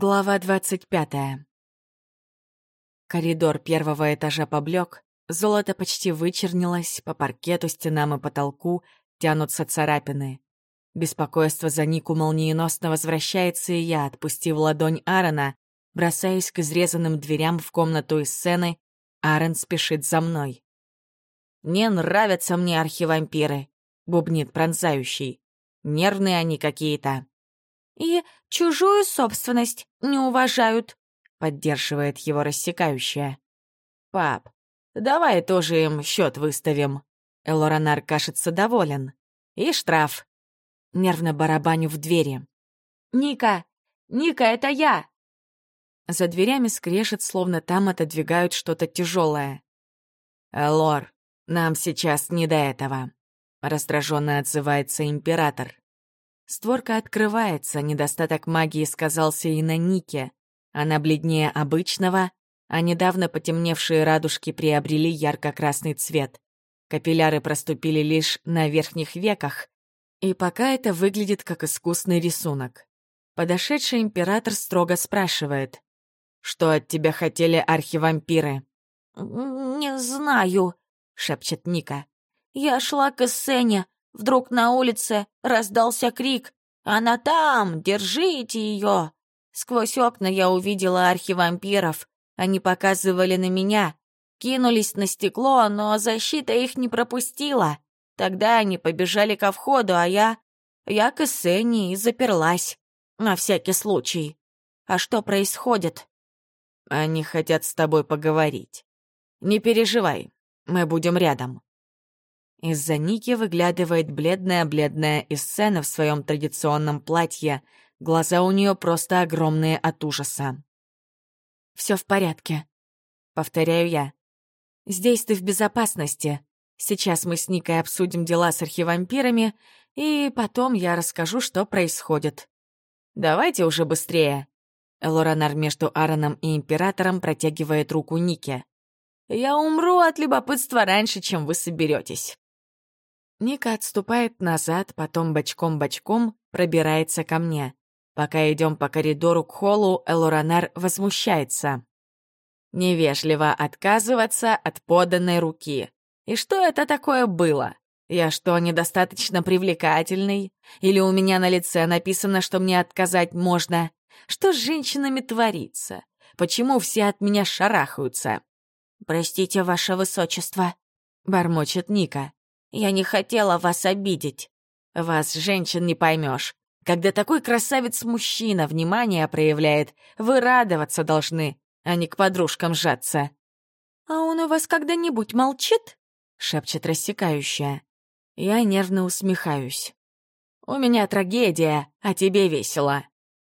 Глава двадцать пятая. Коридор первого этажа поблек, золото почти вычернилось, по паркету, стенам и потолку тянутся царапины. Беспокойство за Нику молниеносно возвращается, и я, отпустив ладонь Аарона, бросаюсь к изрезанным дверям в комнату из сцены. Аарон спешит за мной. «Не нравятся мне архивампиры», — бубнит пронзающий. «Нервные они какие-то». «И чужую собственность не уважают», — поддерживает его рассекающая. «Пап, давай тоже им счет выставим». Элоранар кажется доволен. «И штраф». Нервно барабаню в двери. «Ника! Ника, это я!» За дверями скрежет, словно там отодвигают что-то тяжелое. «Элор, нам сейчас не до этого», — раздраженно отзывается император. Створка открывается, недостаток магии сказался и на Нике. Она бледнее обычного, а недавно потемневшие радужки приобрели ярко-красный цвет. Капилляры проступили лишь на верхних веках, и пока это выглядит как искусный рисунок. Подошедший император строго спрашивает. «Что от тебя хотели архивампиры?» «Не знаю», — шепчет Ника. «Я шла к Эссене, Вдруг на улице раздался крик «Она там! Держите ее!» Сквозь окна я увидела архивампиров. Они показывали на меня. Кинулись на стекло, но защита их не пропустила. Тогда они побежали ко входу, а я... Я к Эссене и заперлась. На всякий случай. А что происходит? Они хотят с тобой поговорить. Не переживай, мы будем рядом. Из-за Ники выглядывает бледная-бледная Эссена в своем традиционном платье. Глаза у нее просто огромные от ужаса. Все в порядке», — повторяю я. «Здесь ты в безопасности. Сейчас мы с Никой обсудим дела с архивампирами, и потом я расскажу, что происходит. Давайте уже быстрее». Элоранар между Аароном и Императором протягивает руку Нике. «Я умру от любопытства раньше, чем вы соберетесь. Ника отступает назад, потом бочком-бочком пробирается ко мне. Пока идем по коридору к холлу, Элоранар возмущается. Невежливо отказываться от поданной руки. И что это такое было? Я что, недостаточно привлекательный? Или у меня на лице написано, что мне отказать можно? Что с женщинами творится? Почему все от меня шарахаются? «Простите, ваше высочество», — бормочет Ника. Я не хотела вас обидеть. Вас, женщин, не поймешь. Когда такой красавец-мужчина внимание проявляет, вы радоваться должны, а не к подружкам сжаться. «А он у вас когда-нибудь молчит?» — шепчет рассекающая. Я нервно усмехаюсь. «У меня трагедия, а тебе весело».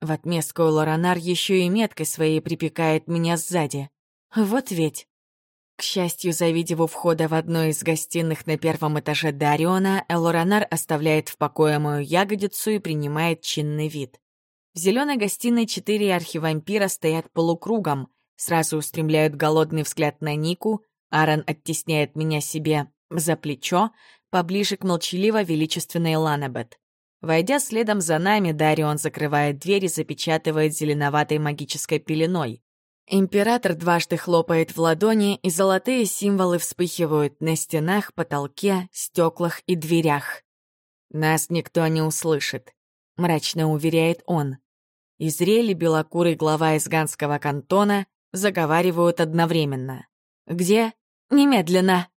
В отместку Лоранар еще и меткой своей припекает меня сзади. Вот ведь. К счастью, завидев у входа в одну из гостиных на первом этаже Дариона, Элоранар оставляет в покое мою ягодицу и принимает чинный вид. В зеленой гостиной четыре архивампира стоят полукругом, сразу устремляют голодный взгляд на Нику, Аарон оттесняет меня себе за плечо, поближе к молчаливо-величественной Ланабет. Войдя следом за нами, Дарион закрывает дверь и запечатывает зеленоватой магической пеленой. Император дважды хлопает в ладони, и золотые символы вспыхивают на стенах, потолке, стеклах и дверях. «Нас никто не услышит», — мрачно уверяет он. Изрели белокурый глава из ганского кантона заговаривают одновременно. «Где? Немедленно!»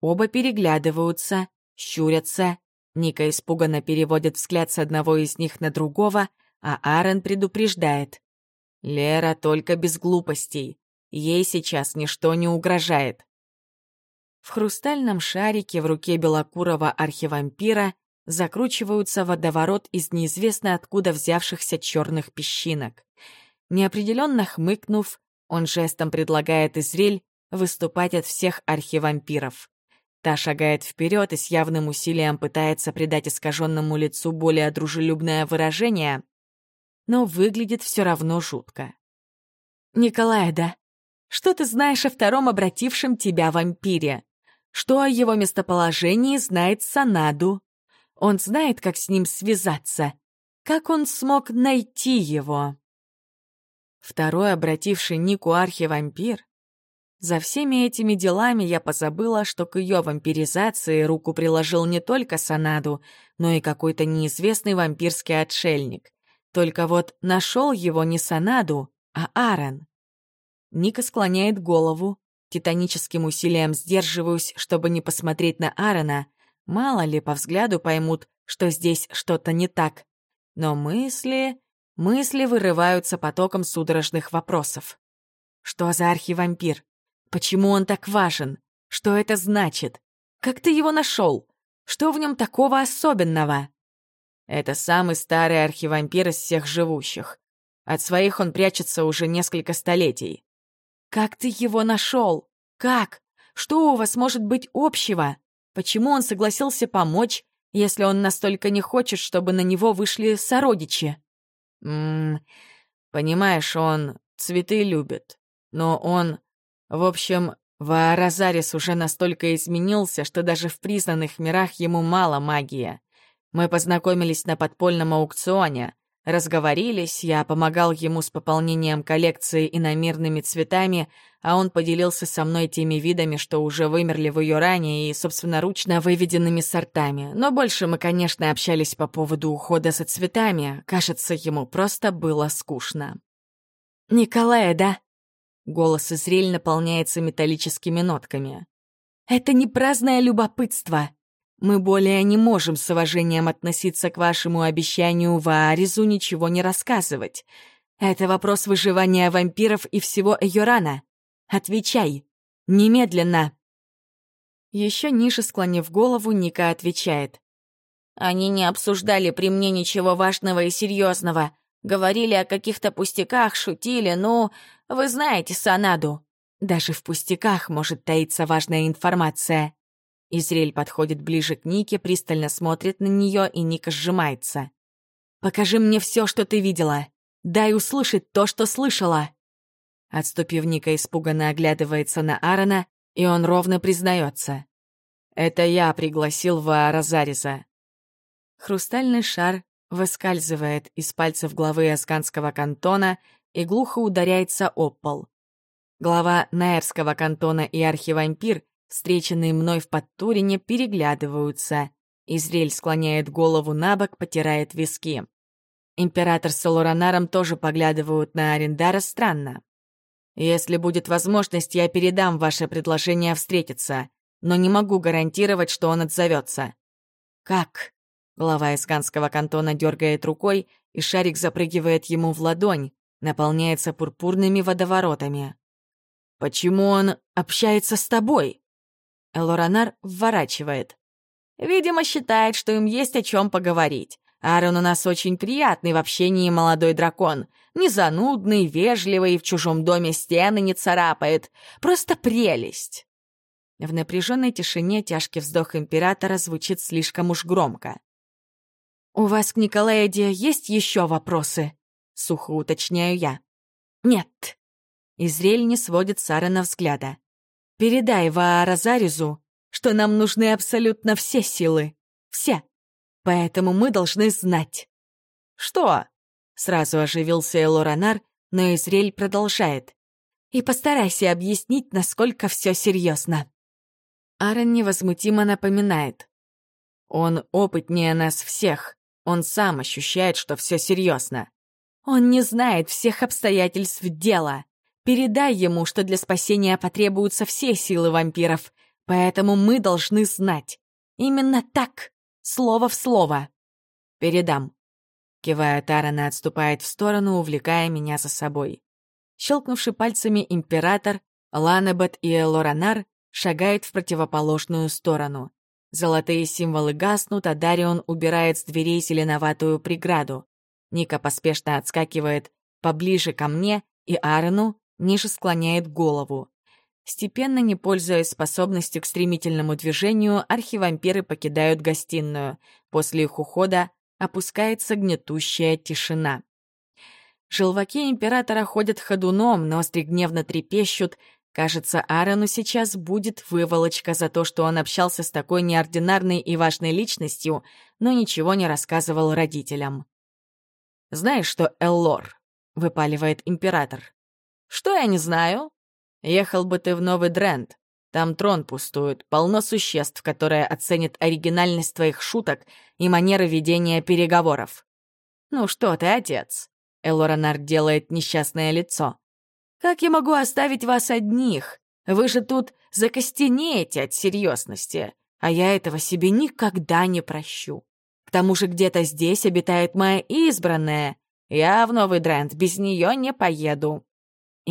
Оба переглядываются, щурятся. Ника испуганно переводит взгляд с одного из них на другого, а Аарон предупреждает. Лера только без глупостей. Ей сейчас ничто не угрожает. В хрустальном шарике в руке белокурого архивампира закручиваются водоворот из неизвестно откуда взявшихся черных песчинок. Неопределенно хмыкнув, он жестом предлагает Изрель выступать от всех архивампиров. Та шагает вперед и с явным усилием пытается придать искаженному лицу более дружелюбное выражение, но выглядит все равно жутко. «Николаэда, что ты знаешь о втором обратившем тебя вампире? Что о его местоположении знает Санаду? Он знает, как с ним связаться. Как он смог найти его?» Второй, обративший Нику архивампир? За всеми этими делами я позабыла, что к ее вампиризации руку приложил не только Санаду, но и какой-то неизвестный вампирский отшельник. Только вот нашел его не Санаду, а Аарон. Ника склоняет голову, титаническим усилием сдерживаюсь, чтобы не посмотреть на Аарона. Мало ли, по взгляду поймут, что здесь что-то не так. Но мысли... мысли вырываются потоком судорожных вопросов. Что за архивампир? Почему он так важен? Что это значит? Как ты его нашел? Что в нем такого особенного? Это самый старый архивампир из всех живущих. От своих он прячется уже несколько столетий. Как ты его нашел? Как? Что у вас может быть общего? Почему он согласился помочь, если он настолько не хочет, чтобы на него вышли сородичи? Ммм, понимаешь, он цветы любит, но он в общем, Вааразарис уже настолько изменился, что даже в признанных мирах ему мало магии. Мы познакомились на подпольном аукционе, разговорились, я помогал ему с пополнением коллекции иномирными цветами, а он поделился со мной теми видами, что уже вымерли в ее ране и собственноручно выведенными сортами. Но больше мы, конечно, общались по поводу ухода за цветами. Кажется, ему просто было скучно. «Николая, да?» Голос Изрель наполняется металлическими нотками. «Это не праздное любопытство. Мы более не можем с уважением относиться к вашему обещанию в Ааризу ничего не рассказывать. Это вопрос выживания вампиров и всего Эйорана. Отвечай. Немедленно!» Еще ниже склонив голову, Ника отвечает. «Они не обсуждали при мне ничего важного и серьезного. Говорили о каких-то пустяках, шутили, ну, вы знаете Санаду. Даже в пустяках может таиться важная информация. Изрель подходит ближе к Нике, пристально смотрит на нее, и Ника сжимается. «Покажи мне все, что ты видела. Дай услышать то, что слышала». Отступив, Ника испуганно оглядывается на Аарона, и он ровно признается. «Это я пригласил Ваара Зариза». Хрустальный шар выскальзывает из пальцев главы Асканского кантона и глухо ударяется об пол. Глава Наэрского кантона и архивампир, встреченные мной в Подтурине, переглядываются. Изрель склоняет голову на бок, потирает виски. Император с Солоранаром тоже поглядывают на Арендара странно. «Если будет возможность, я передам ваше предложение встретиться, но не могу гарантировать, что он отзовется». «Как?» Глава Исканского кантона дергает рукой, и шарик запрыгивает ему в ладонь, наполняется пурпурными водоворотами. «Почему он общается с тобой?» Элоранар вворачивает. «Видимо, считает, что им есть о чем поговорить. Аарон у нас очень приятный в общении молодой дракон. Не занудный, вежливый, в чужом доме стены не царапает. Просто прелесть!» В напряженной тишине тяжкий вздох императора звучит слишком уж громко. «У вас к Николаэде есть еще вопросы?» — сухо уточняю я. «Нет». Изрель не сводит Сарана взгляда. «Передай Вааразаризу, что нам нужны абсолютно все силы. Все. Поэтому мы должны знать». «Что?» — сразу оживился Элоранар, но Изрель продолжает. «И постарайся объяснить, насколько все серьезно. Аарон невозмутимо напоминает. «Он опытнее нас всех. Он сам ощущает, что все серьезно. Он не знает всех обстоятельств дела. Передай ему, что для спасения потребуются все силы вампиров, поэтому мы должны знать. Именно так, слово в слово. Передам. Кивая, Тарана отступает в сторону, увлекая меня за собой. Щелкнувший пальцами император, Ланебет и Элоранар шагают в противоположную сторону. Золотые символы гаснут, а Дарион убирает с дверей зеленоватую преграду. Ника поспешно отскакивает поближе ко мне, и Аарону ниже склоняет голову. Степенно, не пользуясь способностью к стремительному движению, архивампиры покидают гостиную. После их ухода опускается гнетущая тишина. Желваки императора ходят ходуном, ноздри гневно трепещут, Кажется, Аарону сейчас будет выволочка за то, что он общался с такой неординарной и важной личностью, но ничего не рассказывал родителям. «Знаешь что, Эллор?» — выпаливает император. «Что я не знаю? Ехал бы ты в Новый Дрент. Там трон пустует, полно существ, которые оценят оригинальность твоих шуток и манеры ведения переговоров. Ну что ты, отец?» Элоранар делает несчастное лицо. «Как я могу оставить вас одних? Вы же тут закостенеете от серьезности, а я этого себе никогда не прощу. К тому же где-то здесь обитает моя избранная. Я в Новый Дрент без нее не поеду».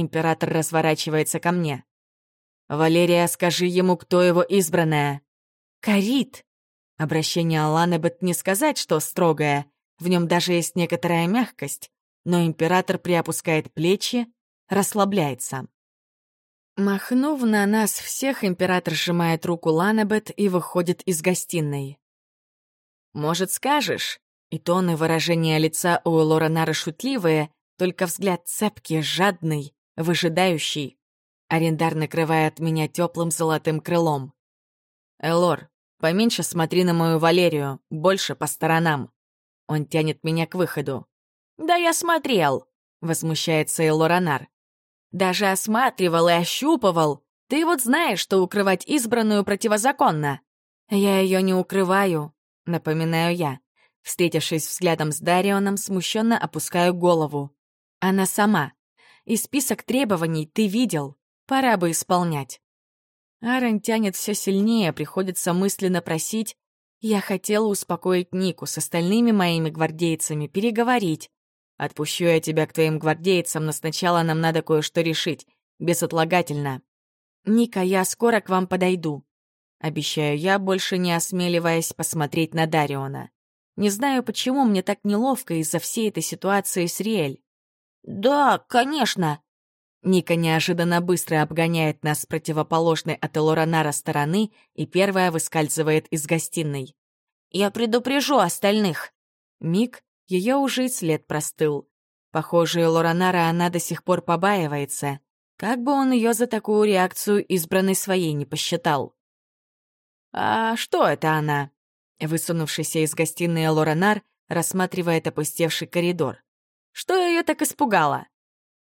Император разворачивается ко мне. «Валерия, скажи ему, кто его избранная». «Карит». Обращение Аланебет не сказать, что строгое. В нем даже есть некоторая мягкость. Но император приопускает плечи, расслабляется. Махнув на нас всех, император сжимает руку Ланебет и выходит из гостиной. «Может, скажешь?» И тон и выражение лица у Лоранара шутливые, только взгляд цепкий, жадный, выжидающий. Арендар накрывает меня теплым золотым крылом. «Элор, поменьше смотри на мою Валерию, больше по сторонам». Он тянет меня к выходу. «Да я смотрел», — возмущается Элоранар. «Даже осматривал и ощупывал. Ты вот знаешь, что укрывать избранную противозаконно». «Я ее не укрываю», — напоминаю я. Встретившись взглядом с Дарионом, смущенно опускаю голову. Она сама. И список требований ты видел. Пора бы исполнять. Аарон тянет все сильнее, приходится мысленно просить. Я хотела успокоить Нику с остальными моими гвардейцами, переговорить. Отпущу я тебя к твоим гвардейцам, но сначала нам надо кое-что решить, безотлагательно. Ника, я скоро к вам подойду. Обещаю я, больше не осмеливаясь посмотреть на Дариона. Не знаю, почему мне так неловко из-за всей этой ситуации с Риэль. «Да, конечно!» Ника неожиданно быстро обгоняет нас с противоположной от Элоранара стороны и первая выскальзывает из гостиной. «Я предупрежу остальных!» Миг, ее уже и след простыл. Похоже, Лоранара она до сих пор побаивается. Как бы он ее за такую реакцию избранной своей не посчитал. «А что это она?» Высунувшийся из гостиной Лоранар рассматривает опустевший коридор. «Что ее так испугало?»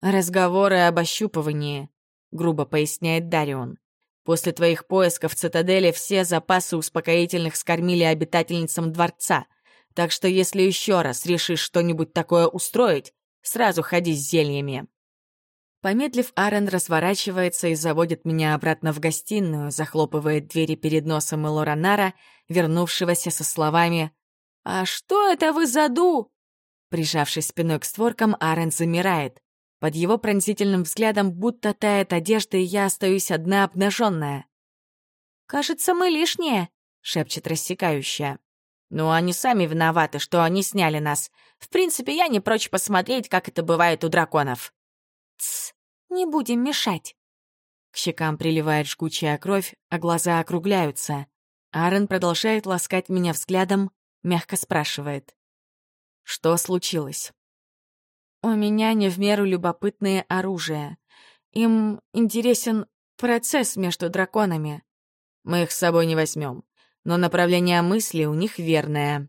«Разговоры об ощупывании», — грубо поясняет Дарион. «После твоих поисков в цитадели все запасы успокоительных скормили обитательницам дворца, так что если еще раз решишь что-нибудь такое устроить, сразу ходи с зельями». Помедлив, Аарон разворачивается и заводит меня обратно в гостиную, захлопывает двери перед носом Элоранара, вернувшегося со словами «А что это вы заду?» Прижавшись спиной к створкам, Аарон замирает. Под его пронзительным взглядом будто тает одежда, и я остаюсь одна обнаженная. «Кажется, мы лишние», — шепчет рассекающая. «Ну, они сами виноваты, что они сняли нас. В принципе, я не прочь посмотреть, как это бывает у драконов». «Тсс, не будем мешать». К щекам приливает жгучая кровь, а глаза округляются. Аарон продолжает ласкать меня взглядом, мягко спрашивает. «Что случилось?» «У меня не в меру любопытное оружие. Им интересен процесс между драконами. Мы их с собой не возьмем, но направление мысли у них верное».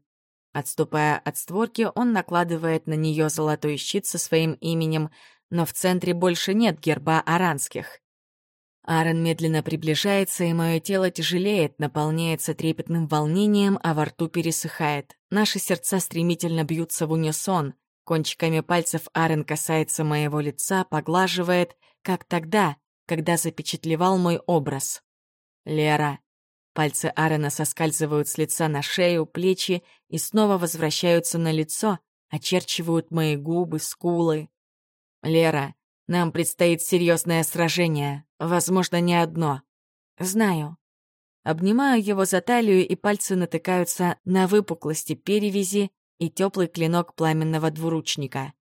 Отступая от створки, он накладывает на нее золотой щит со своим именем, но в центре больше нет герба аранских. Аарон медленно приближается, и мое тело тяжелеет, наполняется трепетным волнением, а во рту пересыхает. Наши сердца стремительно бьются в унисон. Кончиками пальцев Аарон касается моего лица, поглаживает, как тогда, когда запечатлевал мой образ. Лера. Пальцы Аарона соскальзывают с лица на шею, плечи и снова возвращаются на лицо, очерчивают мои губы, скулы, «Лера, нам предстоит серьезное сражение, возможно, не одно». «Знаю». Обнимаю его за талию, и пальцы натыкаются на выпуклости перевязи и теплый клинок пламенного двуручника.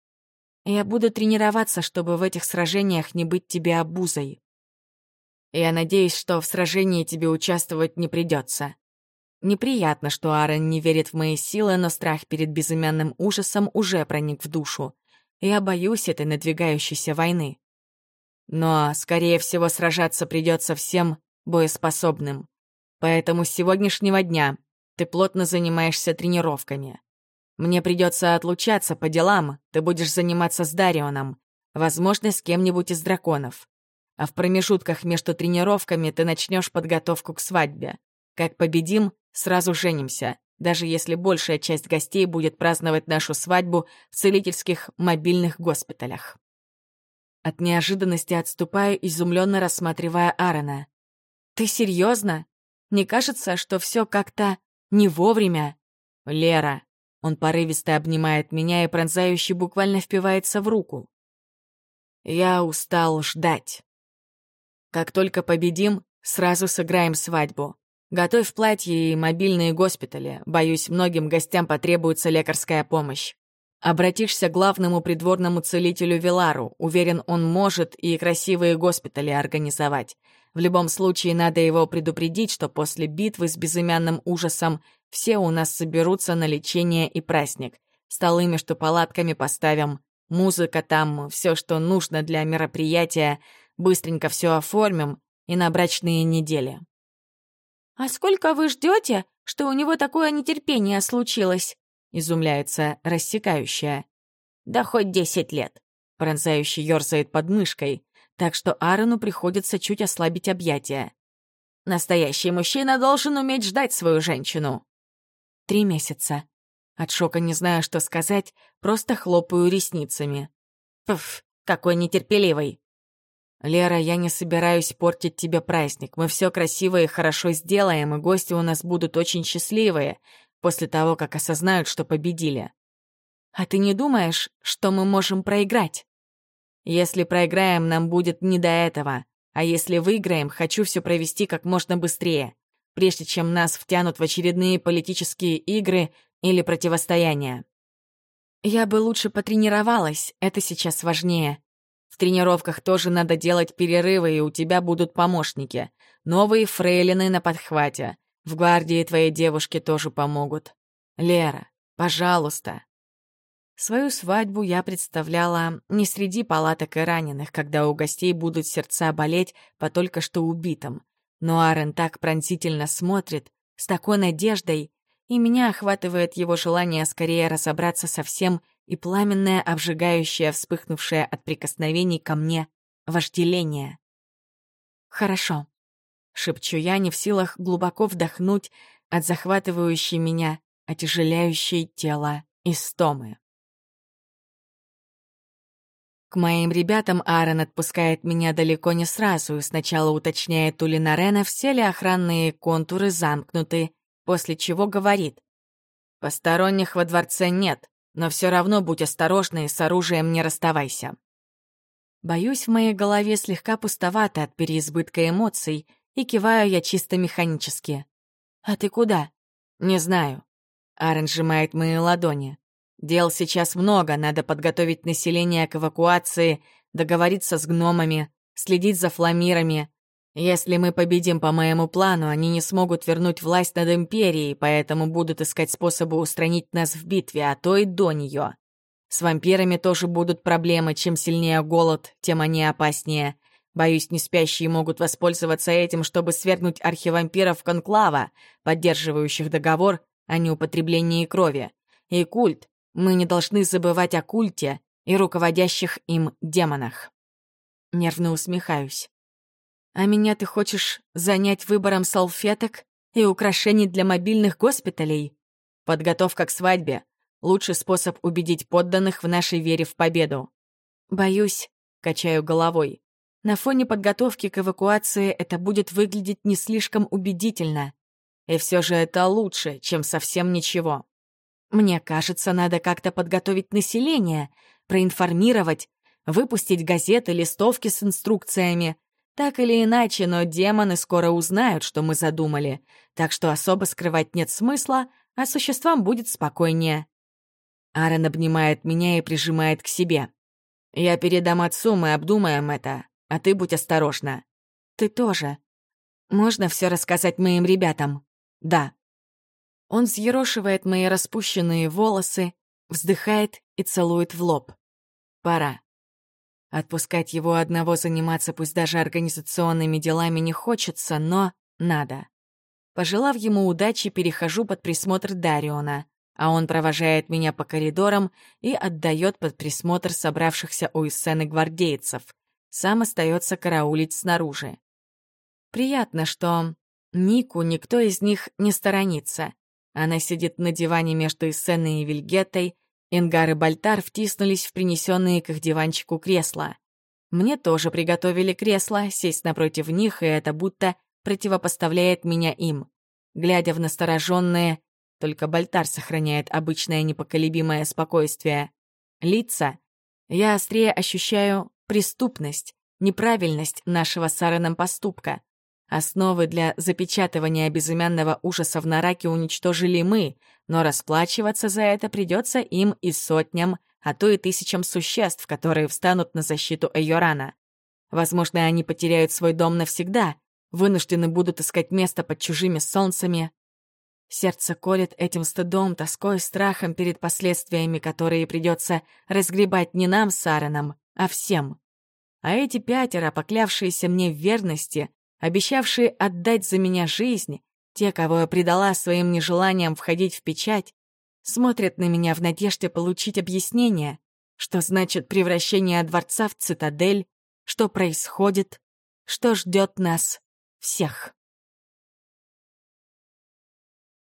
Я буду тренироваться, чтобы в этих сражениях не быть тебе обузой. Я надеюсь, что в сражении тебе участвовать не придется. Неприятно, что Аарон не верит в мои силы, но страх перед безымянным ужасом уже проник в душу. Я боюсь этой надвигающейся войны. Но, скорее всего, сражаться придется всем боеспособным. Поэтому с сегодняшнего дня ты плотно занимаешься тренировками. Мне придется отлучаться по делам, ты будешь заниматься с Дарионом, возможно, с кем-нибудь из драконов. А в промежутках между тренировками ты начнешь подготовку к свадьбе. Как победим, сразу женимся, даже если большая часть гостей будет праздновать нашу свадьбу в целительских мобильных госпиталях. От неожиданности отступаю, изумленно рассматривая Аарона. «Ты серьезно? Не кажется, что все как-то не вовремя?» «Лера!» Он порывисто обнимает меня и пронзающе буквально впивается в руку. «Я устал ждать. Как только победим, сразу сыграем свадьбу. Готовь платье и мобильные госпитали. Боюсь, многим гостям потребуется лекарская помощь. Обратишься к главному придворному целителю Вилару. Уверен, он может и красивые госпитали организовать. В любом случае, надо его предупредить, что после битвы с безымянным ужасом все у нас соберутся на лечение и праздник. Столы между палатками поставим. Музыка там, все, что нужно для мероприятия. Быстренько все оформим и на брачные недели. «А сколько вы ждете, что у него такое нетерпение случилось?» — изумляется рассекающая. «Да хоть десять лет», — пронзающий ёрзает под мышкой, так что Аарону приходится чуть ослабить объятия. «Настоящий мужчина должен уметь ждать свою женщину». «Три месяца». От шока не знаю, что сказать, просто хлопаю ресницами. «Пф, какой нетерпеливый!» «Лера, я не собираюсь портить тебе праздник. Мы все красиво и хорошо сделаем, и гости у нас будут очень счастливые после того, как осознают, что победили. А ты не думаешь, что мы можем проиграть? Если проиграем, нам будет не до этого. А если выиграем, хочу все провести как можно быстрее, прежде чем нас втянут в очередные политические игры или противостояния. Я бы лучше потренировалась, это сейчас важнее. В тренировках тоже надо делать перерывы, и у тебя будут помощники. Новые фрейлины на подхвате. В гвардии твоей девушки тоже помогут. Лера, пожалуйста. Свою свадьбу я представляла не среди палаток и раненых, когда у гостей будут сердца болеть по только что убитым. Но Арен так пронзительно смотрит, с такой надеждой, и меня охватывает его желание скорее разобраться со всем и пламенное, обжигающее, вспыхнувшее от прикосновений ко мне вожделение. «Хорошо», шепчу я, не в силах глубоко вдохнуть от захватывающей меня, отяжеляющей тело истомы. К моим ребятам Аарон отпускает меня далеко не сразу и сначала уточняет у Линарена, все ли охранные контуры замкнуты, после чего говорит. «Посторонних во дворце нет, но все равно будь осторожна и с оружием не расставайся». Боюсь, в моей голове слегка пустовато от переизбытка эмоций, и киваю я чисто механически. «А ты куда?» «Не знаю». Арен сжимает мои ладони. «Дел сейчас много, надо подготовить население к эвакуации, договориться с гномами, следить за фламирами. Если мы победим по моему плану, они не смогут вернуть власть над Империей, поэтому будут искать способы устранить нас в битве, а то и до нее. С вампирами тоже будут проблемы, чем сильнее голод, тем они опаснее. Боюсь, неспящие могут воспользоваться этим, чтобы свергнуть архивампиров Конклава, поддерживающих договор о неупотреблении крови. И культ. Мы не должны забывать о культе и руководящих им демонах. Нервно усмехаюсь. А меня ты хочешь занять выбором салфеток и украшений для мобильных госпиталей? Подготовка к свадьбе — лучший способ убедить подданных в нашей вере в победу. Боюсь, качаю головой. На фоне подготовки к эвакуации это будет выглядеть не слишком убедительно. И все же это лучше, чем совсем ничего. Мне кажется, надо как-то подготовить население, проинформировать, выпустить газеты, листовки с инструкциями. Так или иначе, но демоны скоро узнают, что мы задумали, так что особо скрывать нет смысла, а существам будет спокойнее. Аарон обнимает меня и прижимает к себе. Я передам отцу, мы обдумаем это, а ты будь осторожна. Ты тоже. Можно все рассказать моим ребятам? Да. Он взъерошивает мои распущенные волосы, вздыхает и целует в лоб. Пора. Отпускать его одного заниматься пусть даже организационными делами не хочется, но надо. Пожелав ему удачи, перехожу под присмотр Дариона, а он провожает меня по коридорам и отдает под присмотр собравшихся у сцены гвардейцев. Сам остается караулить снаружи. Приятно, что Нику никто из них не сторонится. Она сидит на диване между Иссеной и Вильгетой, Ингар и Бальтар втиснулись в принесенные к их диванчику кресла. Мне тоже приготовили кресло, сесть напротив них, и это будто противопоставляет меня им. Глядя в настороженные, только Бальтар сохраняет обычное непоколебимое спокойствие. Лица. Я острее ощущаю преступность, неправильность нашего с Аароном поступка. Основы для запечатывания безымянного ужаса в Нараке уничтожили мы, но расплачиваться за это придется им и сотням, а то и тысячам существ, которые встанут на защиту Эйорана. Возможно, они потеряют свой дом навсегда, вынуждены будут искать место под чужими солнцами. Сердце колет этим стыдом, тоской, страхом перед последствиями, которые придется разгребать не нам с Аароном, а всем. А эти пятеро, поклявшиеся мне в верности, обещавшие отдать за меня жизнь, те, кого я предала своим нежеланием входить в печать, смотрят на меня в надежде получить объяснение, что значит превращение дворца в цитадель, что происходит, что ждет нас всех.